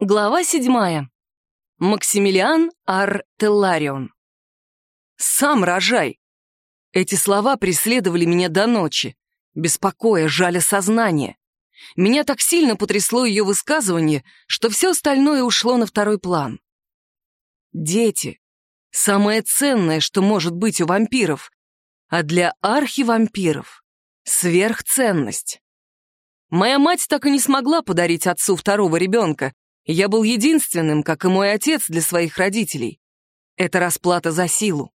Глава седьмая. Максимилиан Артелларион. «Сам рожай!» Эти слова преследовали меня до ночи, беспокоя, жаля сознание. Меня так сильно потрясло ее высказывание, что все остальное ушло на второй план. Дети — самое ценное, что может быть у вампиров, а для архивампиров — сверхценность. Моя мать так и не смогла подарить отцу второго ребенка, я был единственным, как и мой отец, для своих родителей. Это расплата за силу.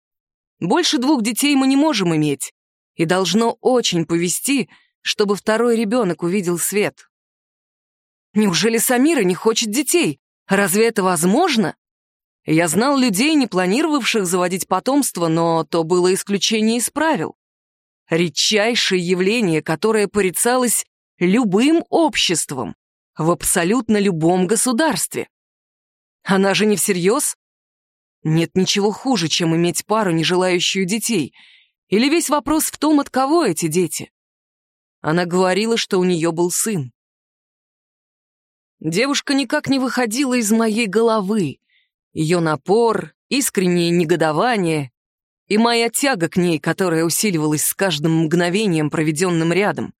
Больше двух детей мы не можем иметь, и должно очень повести, чтобы второй ребенок увидел свет. Неужели Самира не хочет детей? Разве это возможно? Я знал людей, не планировавших заводить потомство, но то было исключение из правил. Редчайшее явление, которое порицалось любым обществом в абсолютно любом государстве. Она же не всерьез? Нет ничего хуже, чем иметь пару, не желающую детей. Или весь вопрос в том, от кого эти дети? Она говорила, что у нее был сын. Девушка никак не выходила из моей головы. Ее напор, искреннее негодование и моя тяга к ней, которая усиливалась с каждым мгновением, проведенным рядом.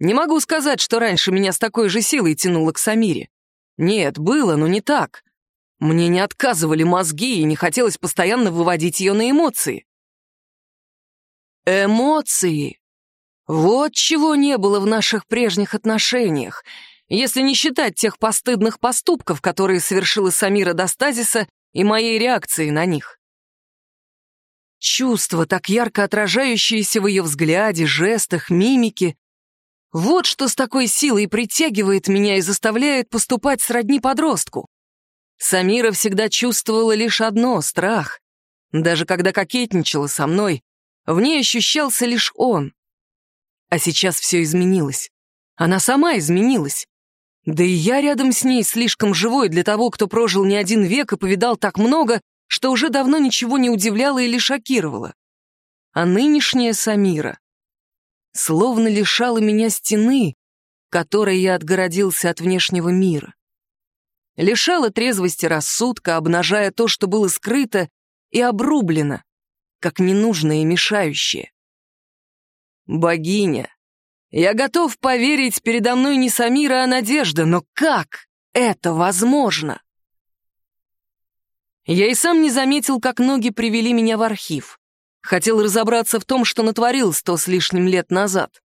Не могу сказать, что раньше меня с такой же силой тянуло к Самире. Нет, было, но не так. Мне не отказывали мозги, и не хотелось постоянно выводить ее на эмоции. Эмоции. Вот чего не было в наших прежних отношениях, если не считать тех постыдных поступков, которые совершила Самира до стазиса и моей реакции на них. Чувства, так ярко отражающиеся в ее взгляде, жестах, мимике, вот что с такой силой притягивает меня и заставляет поступать сродни подростку. Самира всегда чувствовала лишь одно — страх. Даже когда кокетничала со мной, в ней ощущался лишь он. А сейчас все изменилось. Она сама изменилась. Да и я рядом с ней слишком живой для того, кто прожил не один век и повидал так много, что уже давно ничего не удивляло или шокировало. А нынешняя Самира словно лишала меня стены, которой я отгородился от внешнего мира. Лишала трезвости рассудка, обнажая то, что было скрыто и обрублено, как ненужное и мешающее. Богиня, я готов поверить, передо мной не Самира, а Надежда, но как это возможно? Я и сам не заметил, как ноги привели меня в архив. Хотел разобраться в том, что натворил сто с лишним лет назад.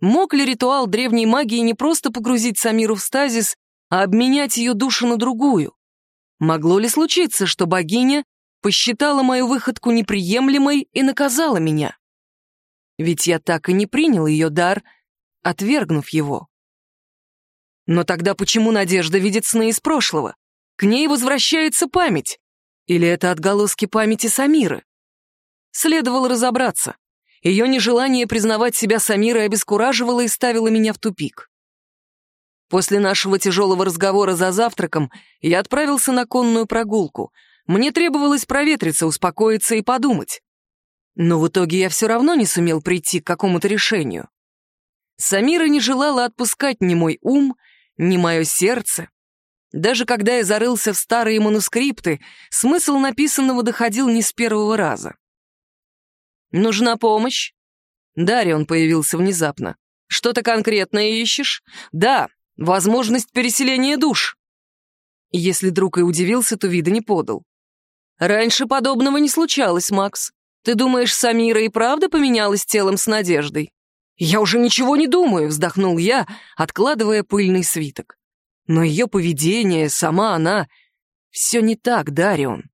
Мог ли ритуал древней магии не просто погрузить Самиру в стазис, а обменять ее душу на другую? Могло ли случиться, что богиня посчитала мою выходку неприемлемой и наказала меня? Ведь я так и не принял ее дар, отвергнув его. Но тогда почему Надежда видит сны из прошлого? К ней возвращается память. Или это отголоски памяти Самиры? Следовало разобраться. Ее нежелание признавать себя Самирой обескураживало и ставило меня в тупик. После нашего тяжелого разговора за завтраком я отправился на конную прогулку. Мне требовалось проветриться, успокоиться и подумать. Но в итоге я все равно не сумел прийти к какому-то решению. Самира не желала отпускать ни мой ум, ни мое сердце. Даже когда я зарылся в старые манускрипты, смысл написанного доходил не с первого раза. «Нужна помощь?» Дарион появился внезапно. «Что-то конкретное ищешь?» «Да, возможность переселения душ». Если друг и удивился, то вида не подал. «Раньше подобного не случалось, Макс. Ты думаешь, Самира и правда поменялась телом с Надеждой?» «Я уже ничего не думаю», — вздохнул я, откладывая пыльный свиток. Но ее поведение, сама она... Все не так, Дарион.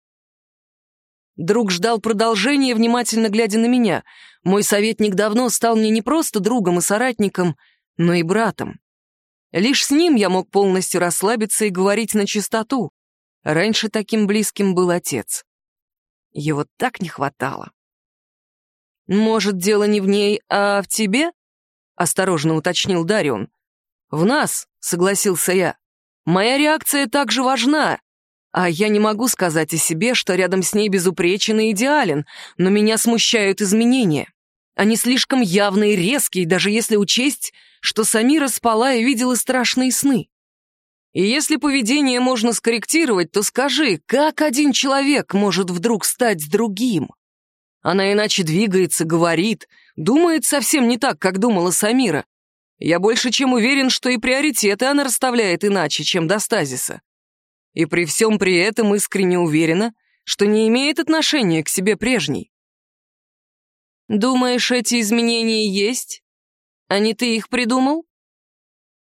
Друг ждал продолжения, внимательно глядя на меня. Мой советник давно стал мне не просто другом и соратником, но и братом. Лишь с ним я мог полностью расслабиться и говорить на чистоту. Раньше таким близким был отец. Его так не хватало. «Может, дело не в ней, а в тебе?» — осторожно уточнил Дарион. «В нас», — согласился я. «Моя реакция также важна, а я не могу сказать о себе, что рядом с ней безупречен и идеален, но меня смущают изменения. Они слишком явные и резкие, даже если учесть, что Самира спала и видела страшные сны. И если поведение можно скорректировать, то скажи, как один человек может вдруг стать другим? Она иначе двигается, говорит, думает совсем не так, как думала Самира. Я больше чем уверен, что и приоритеты она расставляет иначе, чем до стазиса. И при всем при этом искренне уверена, что не имеет отношения к себе прежней. Думаешь, эти изменения есть? А не ты их придумал?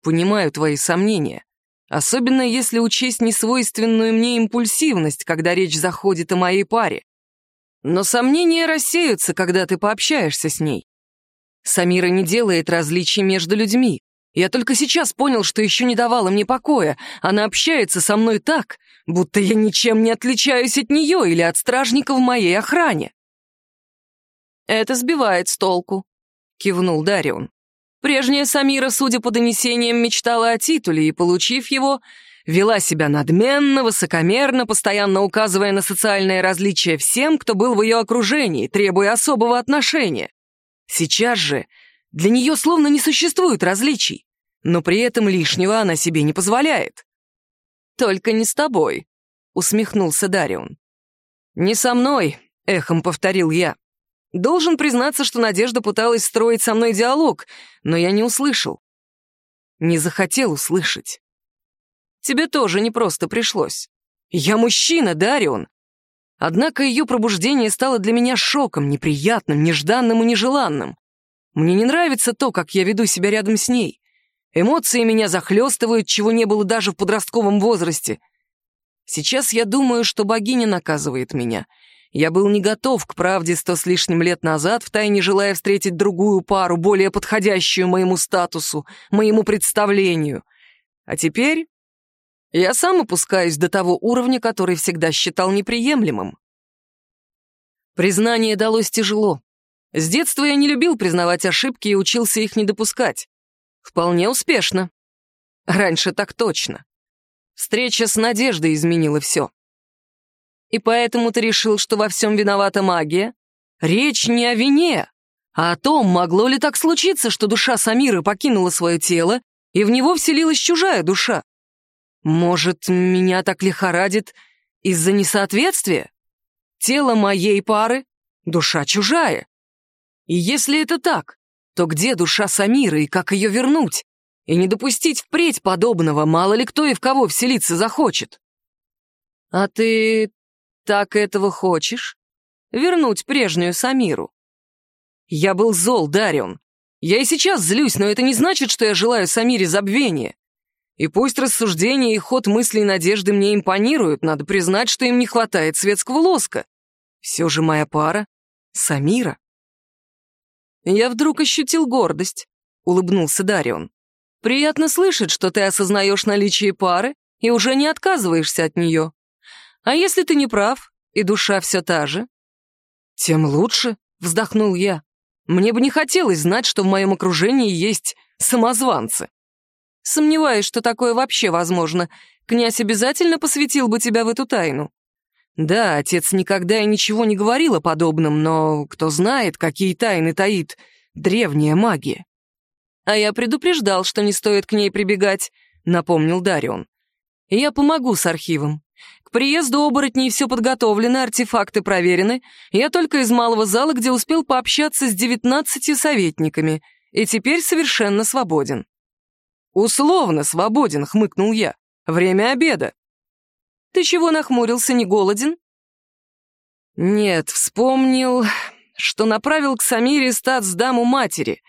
Понимаю твои сомнения. Особенно если учесть несвойственную мне импульсивность, когда речь заходит о моей паре. Но сомнения рассеются, когда ты пообщаешься с ней. Самира не делает различий между людьми. Я только сейчас понял, что еще не давала мне покоя. Она общается со мной так, будто я ничем не отличаюсь от нее или от стражника в моей охране. «Это сбивает с толку», — кивнул Дарион. Прежняя Самира, судя по донесениям, мечтала о титуле и, получив его, вела себя надменно, высокомерно, постоянно указывая на социальные различия всем, кто был в ее окружении, требуя особого отношения. Сейчас же для нее словно не существует различий, но при этом лишнего она себе не позволяет. «Только не с тобой», — усмехнулся Дарион. «Не со мной», — эхом повторил я. Должен признаться, что Надежда пыталась строить со мной диалог, но я не услышал. Не захотел услышать. Тебе тоже не просто пришлось. Я мужчина, Дарион. Однако ее пробуждение стало для меня шоком, неприятным, нежданным и нежеланным. Мне не нравится то, как я веду себя рядом с ней. Эмоции меня захлестывают, чего не было даже в подростковом возрасте. Сейчас я думаю, что богиня наказывает меня. Я был не готов к правде сто с лишним лет назад, втайне желая встретить другую пару, более подходящую моему статусу, моему представлению. А теперь я сам опускаюсь до того уровня, который всегда считал неприемлемым. Признание далось тяжело. С детства я не любил признавать ошибки и учился их не допускать. Вполне успешно. Раньше так точно. Встреча с Надеждой изменила все. И поэтому ты решил, что во всем виновата магия? Речь не о вине, а о том, могло ли так случиться, что душа Самиры покинула свое тело, и в него вселилась чужая душа. Может, меня так лихорадит из-за несоответствия? Тело моей пары — душа чужая. И если это так, то где душа Самиры и как ее вернуть? И не допустить впредь подобного, мало ли кто и в кого вселиться захочет. А ты так этого хочешь? Вернуть прежнюю Самиру? Я был зол, Дарион. Я и сейчас злюсь, но это не значит, что я желаю Самире забвения. И пусть рассуждения и ход мыслей надежды мне импонируют, надо признать, что им не хватает светского лоска. Все же моя пара — Самира. Я вдруг ощутил гордость, — улыбнулся Дарион. Приятно слышать, что ты осознаешь наличие пары и уже не отказываешься от нее. А если ты не прав, и душа все та же? Тем лучше, — вздохнул я. Мне бы не хотелось знать, что в моем окружении есть самозванцы. Сомневаюсь, что такое вообще возможно. Князь обязательно посвятил бы тебя в эту тайну. Да, отец никогда и ничего не говорил о подобном, но кто знает, какие тайны таит древняя магия. А я предупреждал, что не стоит к ней прибегать, напомнил Дарион. Я помогу с архивом. К приезду оборотней все подготовлено, артефакты проверены. Я только из малого зала, где успел пообщаться с девятнадцатью советниками, и теперь совершенно свободен. «Условно свободен», — хмыкнул я. «Время обеда». «Ты чего нахмурился, не голоден?» «Нет, вспомнил, что направил к Самире статсдаму матери.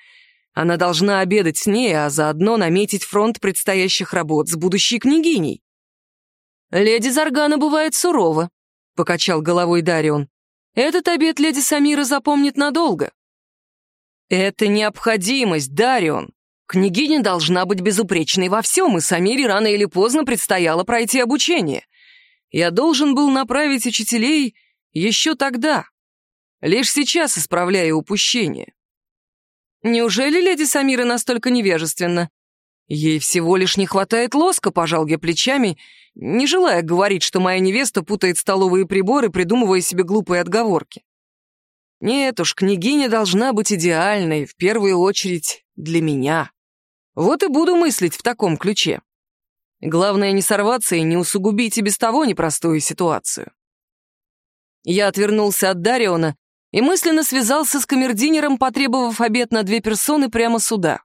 Она должна обедать с ней, а заодно наметить фронт предстоящих работ с будущей княгиней». «Леди Заргана бывает сурова», — покачал головой Дарион. «Этот обед леди Самира запомнит надолго». «Это необходимость, Дарион. Княгиня должна быть безупречной во всем, и Самире рано или поздно предстояло пройти обучение. Я должен был направить учителей еще тогда. Лишь сейчас исправляю упущение. Неужели леди Самира настолько невежественна? Ей всего лишь не хватает лоска, пожал я плечами, не желая говорить, что моя невеста путает столовые приборы, придумывая себе глупые отговорки. Нет уж, княгиня должна быть идеальной, в первую очередь для меня. Вот и буду мыслить в таком ключе. Главное не сорваться и не усугубить и без того непростую ситуацию. Я отвернулся от Дариона и мысленно связался с камердинером, потребовав обед на две персоны прямо сюда.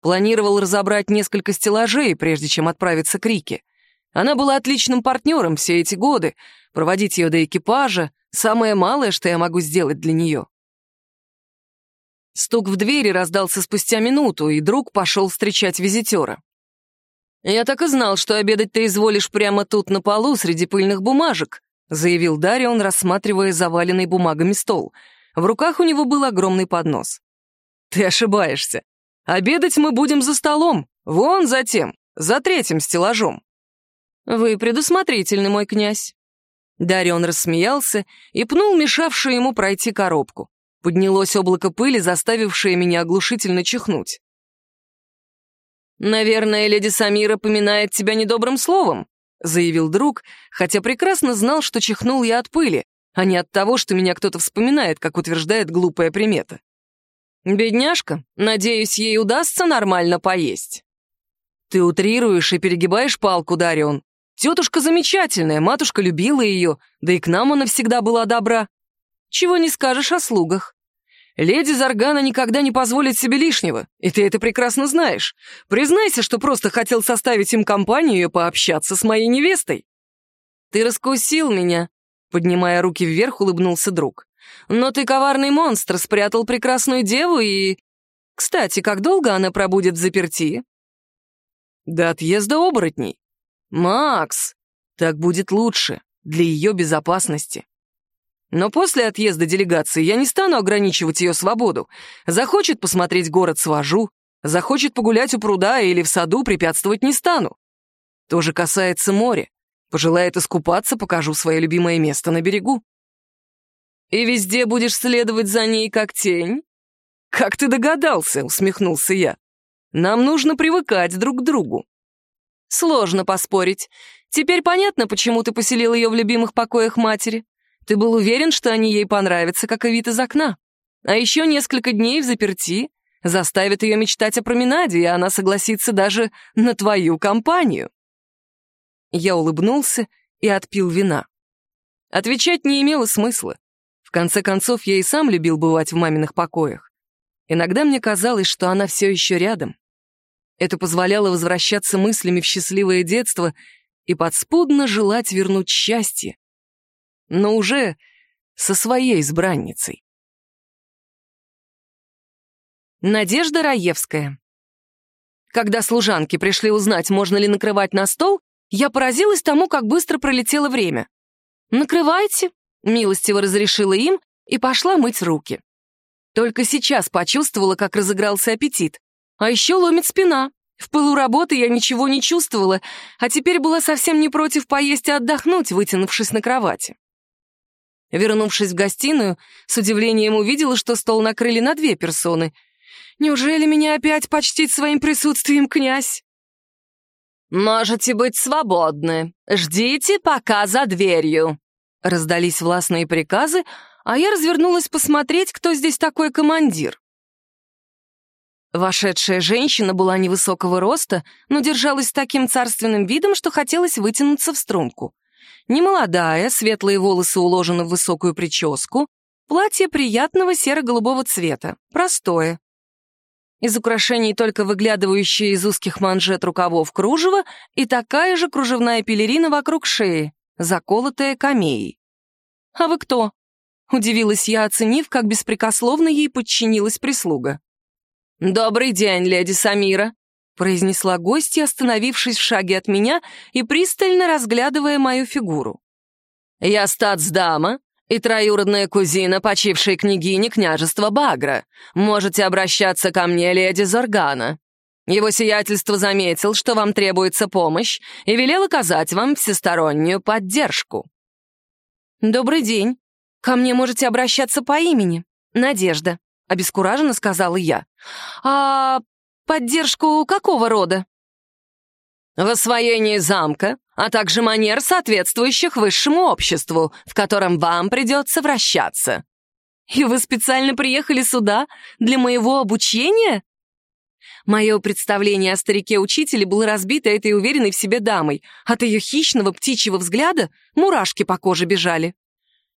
Планировал разобрать несколько стеллажей, прежде чем отправиться к Рике. Она была отличным партнером все эти годы. Проводить ее до экипажа — самое малое, что я могу сделать для нее. Стук в двери раздался спустя минуту, и друг пошел встречать визитера. «Я так и знал, что обедать ты изволишь прямо тут на полу среди пыльных бумажек», заявил Дарион, рассматривая заваленный бумагами стол. В руках у него был огромный поднос. «Ты ошибаешься. Обедать мы будем за столом, вон за тем, за третьим стеллажом». «Вы предусмотрительны, мой князь». Дарион рассмеялся и пнул мешавшую ему пройти коробку. Поднялось облако пыли, заставившее меня оглушительно чихнуть. «Наверное, леди Самира поминает тебя недобрым словом», заявил друг, хотя прекрасно знал, что чихнул я от пыли, а не от того, что меня кто-то вспоминает, как утверждает глупая примета. «Бедняжка, надеюсь, ей удастся нормально поесть». «Ты утрируешь и перегибаешь палку, Дарион. Тетушка замечательная, матушка любила ее, да и к нам она всегда была добра. Чего не скажешь о слугах. Леди Заргана никогда не позволит себе лишнего, и ты это прекрасно знаешь. Признайся, что просто хотел составить им компанию и пообщаться с моей невестой. Ты раскусил меня, поднимая руки вверх, улыбнулся друг. Но ты коварный монстр, спрятал прекрасную деву и... Кстати, как долго она пробудет в заперти? До отъезда оборотней. Макс, так будет лучше, для ее безопасности. Но после отъезда делегации я не стану ограничивать ее свободу. Захочет посмотреть город — свожу. Захочет погулять у пруда или в саду — препятствовать не стану. То же касается моря. Пожелает искупаться — покажу свое любимое место на берегу. И везде будешь следовать за ней, как тень? Как ты догадался, усмехнулся я. Нам нужно привыкать друг к другу. Сложно поспорить. Теперь понятно, почему ты поселил ее в любимых покоях матери. Ты был уверен, что они ей понравятся, как и вид из окна. А еще несколько дней в заперти заставит ее мечтать о променаде, и она согласится даже на твою компанию. Я улыбнулся и отпил вина. Отвечать не имело смысла. В конце концов, я и сам любил бывать в маминых покоях. Иногда мне казалось, что она все еще рядом. Это позволяло возвращаться мыслями в счастливое детство и подспудно желать вернуть счастье, но уже со своей избранницей. Надежда Раевская. Когда служанки пришли узнать, можно ли накрывать на стол, я поразилась тому, как быстро пролетело время. «Накрывайте», — милостиво разрешила им и пошла мыть руки. Только сейчас почувствовала, как разыгрался аппетит. А еще ломит спина. В пылу работы я ничего не чувствовала, а теперь была совсем не против поесть и отдохнуть, вытянувшись на кровати. Вернувшись в гостиную, с удивлением увидела, что стол накрыли на две персоны. Неужели меня опять почтит своим присутствием князь? «Можете быть свободны. Ждите пока за дверью», — раздались властные приказы, а я развернулась посмотреть, кто здесь такой командир. Вошедшая женщина была невысокого роста, но держалась с таким царственным видом, что хотелось вытянуться в струнку. Немолодая, светлые волосы уложены в высокую прическу, платье приятного серо-голубого цвета, простое. Из украшений только выглядывающие из узких манжет рукавов кружево и такая же кружевная пелерина вокруг шеи, заколотая камеей. «А вы кто?» — удивилась я, оценив, как беспрекословно ей подчинилась прислуга. «Добрый день, леди Самира», произнесла гостья, остановившись в шаге от меня и пристально разглядывая мою фигуру. «Я статсдама и троюродная кузина почившей княгини княжества Багра. Можете обращаться ко мне, леди Зоргана. Его сиятельство заметил, что вам требуется помощь, и велел оказать вам всестороннюю поддержку». «Добрый день. Ко мне можете обращаться по имени. Надежда», — обескураженно сказала я. «А Поддержку какого рода? В освоении замка, а также манер, соответствующих высшему обществу, в котором вам придется вращаться. И вы специально приехали сюда для моего обучения? Мое представление о старике-учителе было разбито этой уверенной в себе дамой. От ее хищного птичьего взгляда мурашки по коже бежали.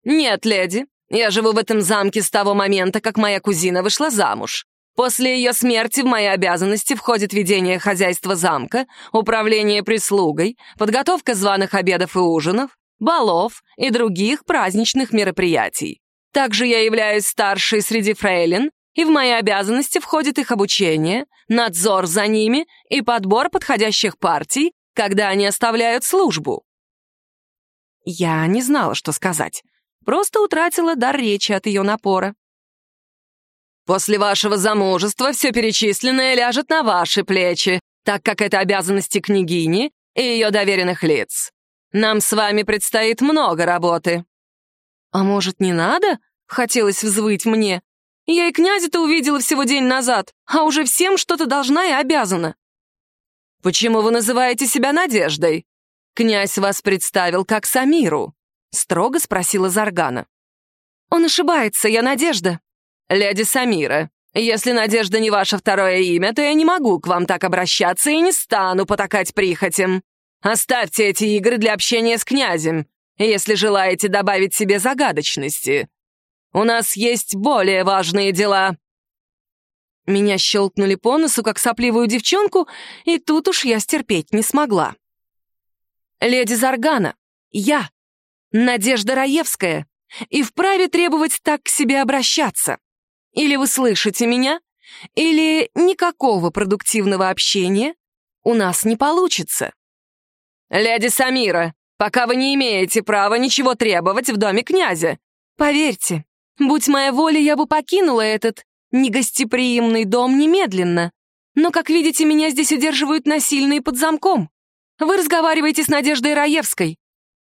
«Нет, леди, я живу в этом замке с того момента, как моя кузина вышла замуж. После ее смерти в мои обязанности входит ведение хозяйства замка, управление прислугой, подготовка званых обедов и ужинов, балов и других праздничных мероприятий. Также я являюсь старшей среди фрейлин, и в мои обязанности входит их обучение, надзор за ними и подбор подходящих партий, когда они оставляют службу. Я не знала, что сказать. Просто утратила дар речи от ее напора. После вашего замужества все перечисленное ляжет на ваши плечи, так как это обязанности княгини и ее доверенных лиц. Нам с вами предстоит много работы». «А может, не надо?» — хотелось взвыть мне. «Я и князя-то увидела всего день назад, а уже всем что-то должна и обязана». «Почему вы называете себя Надеждой? Князь вас представил как Самиру», — строго спросила Заргана. «Он ошибается, я Надежда», «Леди Самира, если Надежда не ваше второе имя, то я не могу к вам так обращаться и не стану потакать прихотям. Оставьте эти игры для общения с князем, если желаете добавить себе загадочности. У нас есть более важные дела». Меня щелкнули по носу, как сопливую девчонку, и тут уж я стерпеть не смогла. «Леди Заргана, я, Надежда Раевская, и вправе требовать так к себе обращаться. Или вы слышите меня, или никакого продуктивного общения у нас не получится. Леди Самира, пока вы не имеете права ничего требовать в доме князя. Поверьте, будь моя воля, я бы покинула этот негостеприимный дом немедленно. Но, как видите, меня здесь удерживают насильно и под замком. Вы разговариваете с Надеждой Раевской.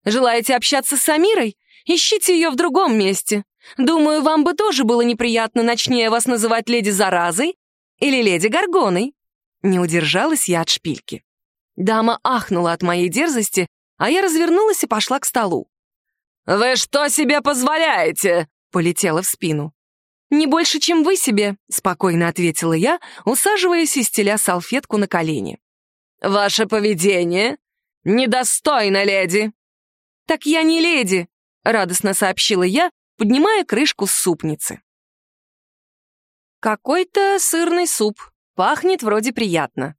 Желаете общаться с Самирой? Ищите ее в другом месте. Думаю, вам бы тоже было неприятно, начнее вас называть леди Заразой или леди Горгоной». Не удержалась я от шпильки. Дама ахнула от моей дерзости, а я развернулась и пошла к столу. «Вы что себе позволяете?» — полетела в спину. «Не больше, чем вы себе», — спокойно ответила я, усаживаясь и стеля салфетку на колени. «Ваше поведение недостойно, леди». «Так я не леди», — радостно сообщила я, поднимая крышку с супницы. «Какой-то сырный суп. Пахнет вроде приятно».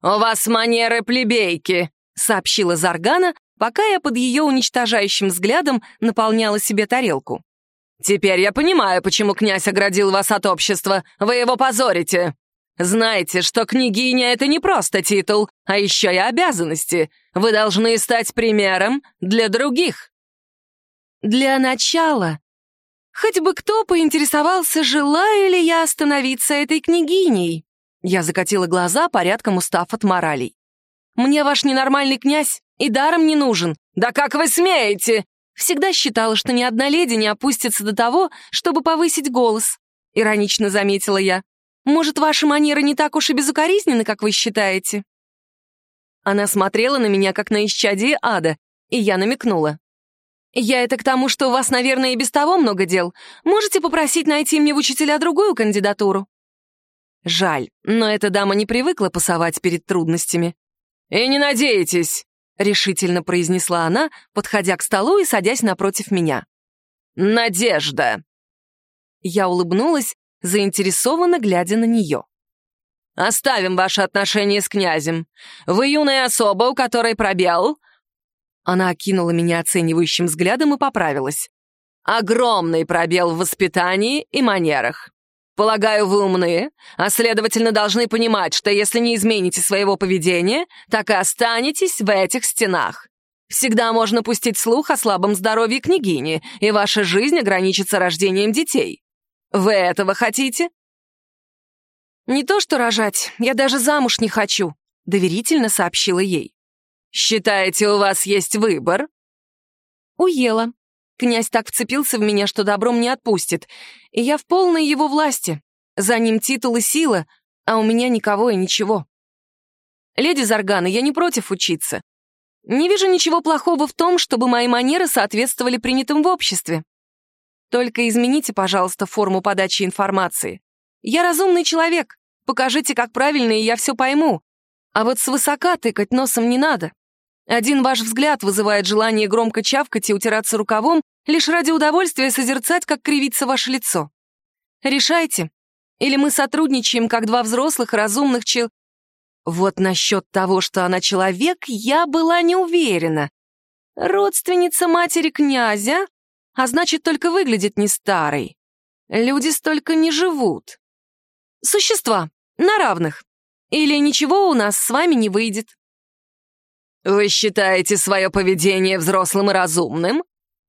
«У вас манеры плебейки», — сообщила Заргана, пока я под ее уничтожающим взглядом наполняла себе тарелку. «Теперь я понимаю, почему князь оградил вас от общества. Вы его позорите. Знаете, что княгиня — это не просто титул, а еще и обязанности. Вы должны стать примером для других». «Для начала Хоть бы кто поинтересовался, желаю ли я остановиться этой княгиней. Я закатила глаза, порядком устав от моралей. Мне ваш ненормальный князь и даром не нужен. Да как вы смеете? Всегда считала, что ни одна леди не опустится до того, чтобы повысить голос. Иронично заметила я. Может, ваши манеры не так уж и безукоризненны, как вы считаете? Она смотрела на меня, как на исчадие ада, и я намекнула. «Я это к тому, что у вас, наверное, и без того много дел. Можете попросить найти мне в учителя другую кандидатуру?» Жаль, но эта дама не привыкла пасовать перед трудностями. «И не надейтесь!» — решительно произнесла она, подходя к столу и садясь напротив меня. «Надежда!» Я улыбнулась, заинтересованно глядя на нее. «Оставим ваши отношения с князем. Вы юная особа, у которой пробел, она окинула меня оценивающим взглядом и поправилась. «Огромный пробел в воспитании и манерах. Полагаю, вы умны, а следовательно должны понимать, что если не измените своего поведения, так и останетесь в этих стенах. Всегда можно пустить слух о слабом здоровье княгини, и ваша жизнь ограничится рождением детей. Вы этого хотите?» «Не то что рожать, я даже замуж не хочу», — доверительно сообщила ей. «Считаете, у вас есть выбор?» Уела. Князь так вцепился в меня, что добром не отпустит. И я в полной его власти. За ним титул и сила, а у меня никого и ничего. Леди Заргана, я не против учиться. Не вижу ничего плохого в том, чтобы мои манеры соответствовали принятым в обществе. Только измените, пожалуйста, форму подачи информации. Я разумный человек, Покажите, как правильно, и я все пойму. А вот свысока тыкать носом не надо. Один ваш взгляд вызывает желание громко чавкать и утираться рукавом, лишь ради удовольствия созерцать, как кривится ваше лицо. Решайте. Или мы сотрудничаем, как два взрослых, разумных чел... Вот насчет того, что она человек, я была не уверена. Родственница матери князя, а значит, только выглядит не старой. Люди столько не живут. Существа, на равных. Или ничего у нас с вами не выйдет. Вы считаете свое поведение взрослым и разумным?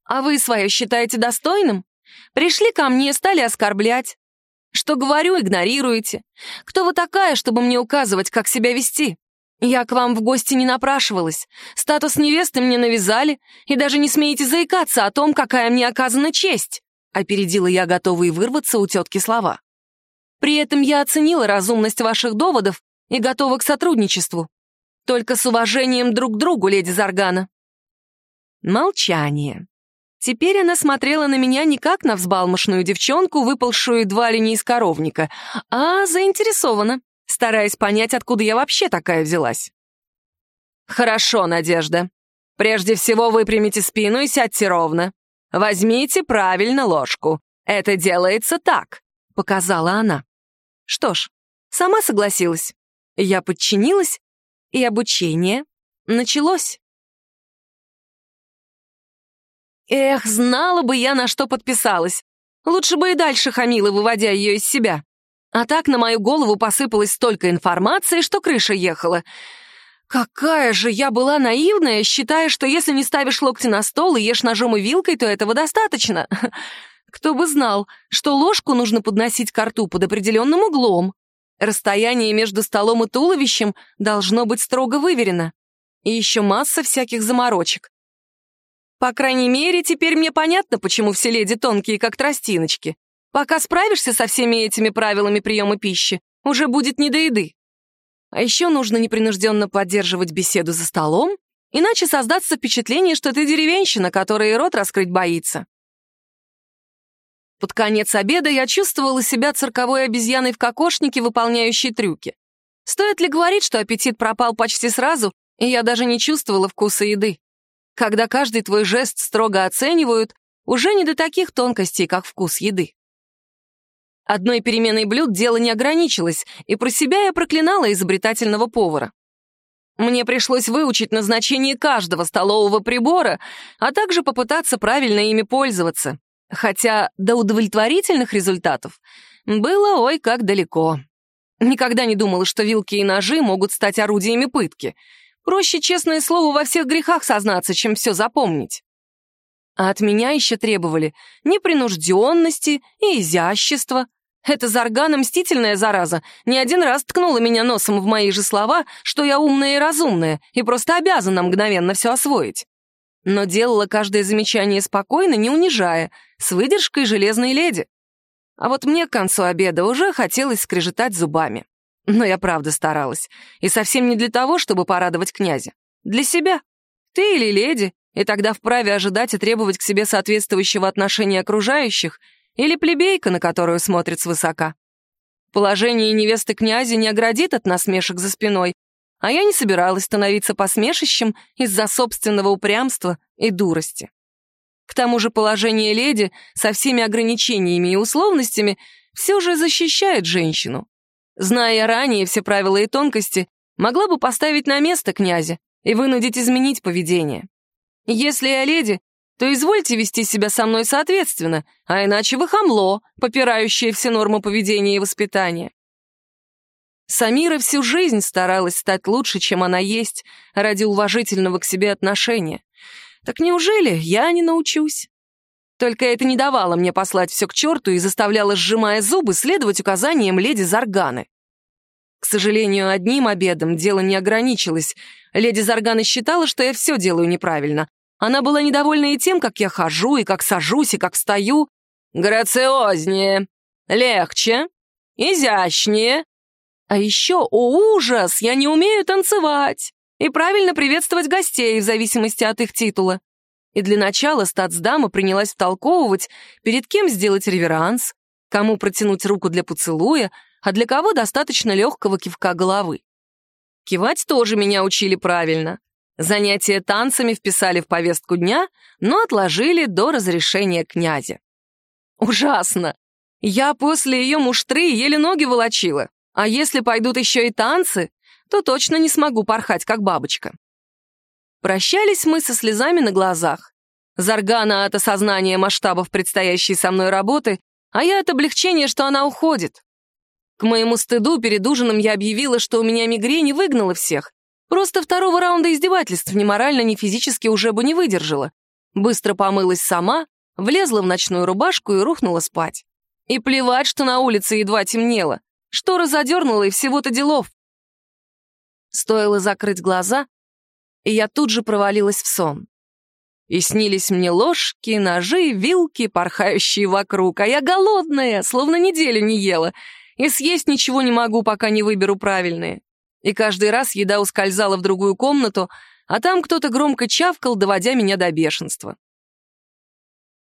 А вы свое считаете достойным? Пришли ко мне, стали оскорблять. Что говорю, игнорируете. Кто вы такая, чтобы мне указывать, как себя вести? Я к вам в гости не напрашивалась. Статус невесты мне навязали, и даже не смеете заикаться о том, какая мне оказана честь. Опередила я готовые вырваться у тетки слова. При этом я оценила разумность ваших доводов и готова к сотрудничеству. Только с уважением друг к другу, леди Заргана. Молчание. Теперь она смотрела на меня не как на взбалмошную девчонку, выпалшую едва ли не из коровника, а заинтересованно, стараясь понять, откуда я вообще такая взялась. «Хорошо, Надежда. Прежде всего выпрямите спину и сядьте ровно. Возьмите правильно ложку. Это делается так», — показала она. Что ж, сама согласилась. Я подчинилась и обучение началось. Эх, знала бы я, на что подписалась. Лучше бы и дальше хамила, выводя ее из себя. А так на мою голову посыпалось столько информации, что крыша ехала. Какая же я была наивная, считая, что если не ставишь локти на стол и ешь ножом и вилкой, то этого достаточно. Кто бы знал, что ложку нужно подносить к рту под определенным углом, Расстояние между столом и туловищем должно быть строго выверено. И еще масса всяких заморочек. По крайней мере, теперь мне понятно, почему все леди тонкие, как тростиночки. Пока справишься со всеми этими правилами приема пищи, уже будет не до еды. А еще нужно непринужденно поддерживать беседу за столом, иначе создастся впечатление, что ты деревенщина, которая и рот раскрыть боится. Под конец обеда я чувствовала себя цирковой обезьяной в кокошнике, выполняющей трюки. Стоит ли говорить, что аппетит пропал почти сразу, и я даже не чувствовала вкуса еды? Когда каждый твой жест строго оценивают, уже не до таких тонкостей, как вкус еды. Одной переменой блюд дело не ограничилось, и про себя я проклинала изобретательного повара. Мне пришлось выучить назначение каждого столового прибора, а также попытаться правильно ими пользоваться. Хотя до удовлетворительных результатов было ой как далеко. Никогда не думала, что вилки и ножи могут стать орудиями пытки. Проще, честное слово, во всех грехах сознаться, чем все запомнить. А от меня еще требовали непринужденности и изящества. Эта Заргана мстительная зараза не один раз ткнула меня носом в мои же слова, что я умная и разумная, и просто обязана мгновенно все освоить но делала каждое замечание спокойно, не унижая, с выдержкой железной леди. А вот мне к концу обеда уже хотелось скрежетать зубами. Но я правда старалась. И совсем не для того, чтобы порадовать князя. Для себя. Ты или леди, и тогда вправе ожидать и требовать к себе соответствующего отношения окружающих, или плебейка, на которую смотрит свысока. Положение невесты князя не оградит от насмешек за спиной, а я не собиралась становиться посмешищем из-за собственного упрямства и дурости. К тому же положение леди со всеми ограничениями и условностями все же защищает женщину. Зная ранее все правила и тонкости, могла бы поставить на место князя и вынудить изменить поведение. Если я леди, то извольте вести себя со мной соответственно, а иначе вы хамло, попирающее все нормы поведения и воспитания. Самира всю жизнь старалась стать лучше, чем она есть, ради уважительного к себе отношения. Так неужели я не научусь? Только это не давало мне послать все к черту и заставляло, сжимая зубы, следовать указаниям леди Зарганы. К сожалению, одним обедом дело не ограничилось. Леди Заргана считала, что я все делаю неправильно. Она была недовольна и тем, как я хожу, и как сажусь, и как встаю. «Грациознее, легче, изящнее», а еще, о ужас, я не умею танцевать и правильно приветствовать гостей в зависимости от их титула. И для начала статсдама принялась втолковывать, перед кем сделать реверанс, кому протянуть руку для поцелуя, а для кого достаточно легкого кивка головы. Кивать тоже меня учили правильно. Занятия танцами вписали в повестку дня, но отложили до разрешения князя. Ужасно! Я после ее муштры еле ноги волочила, а если пойдут еще и танцы, то точно не смогу порхать, как бабочка. Прощались мы со слезами на глазах. Заргана от осознания масштабов предстоящей со мной работы, а я от облегчения, что она уходит. К моему стыду перед ужином я объявила, что у меня мигрень выгнала всех. Просто второго раунда издевательств ни морально, ни физически уже бы не выдержала. Быстро помылась сама, влезла в ночную рубашку и рухнула спать. И плевать, что на улице едва темнело. Шторы задернула и всего-то делов. Стоило закрыть глаза, и я тут же провалилась в сон. И снились мне ложки, ножи, вилки, порхающие вокруг, а я голодная, словно неделю не ела, и съесть ничего не могу, пока не выберу правильные. И каждый раз еда ускользала в другую комнату, а там кто-то громко чавкал, доводя меня до бешенства.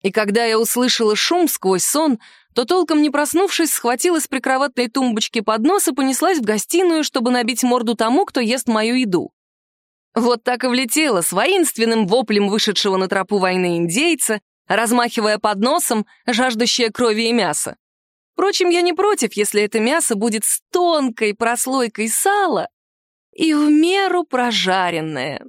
И когда я услышала шум сквозь сон, то, толком не проснувшись, схватила с прикроватной тумбочки поднос и понеслась в гостиную, чтобы набить морду тому, кто ест мою еду. Вот так и влетела с воинственным воплем вышедшего на тропу войны индейца, размахивая подносом, жаждущая крови и мяса. Впрочем, я не против, если это мясо будет с тонкой прослойкой сала и в меру прожаренное.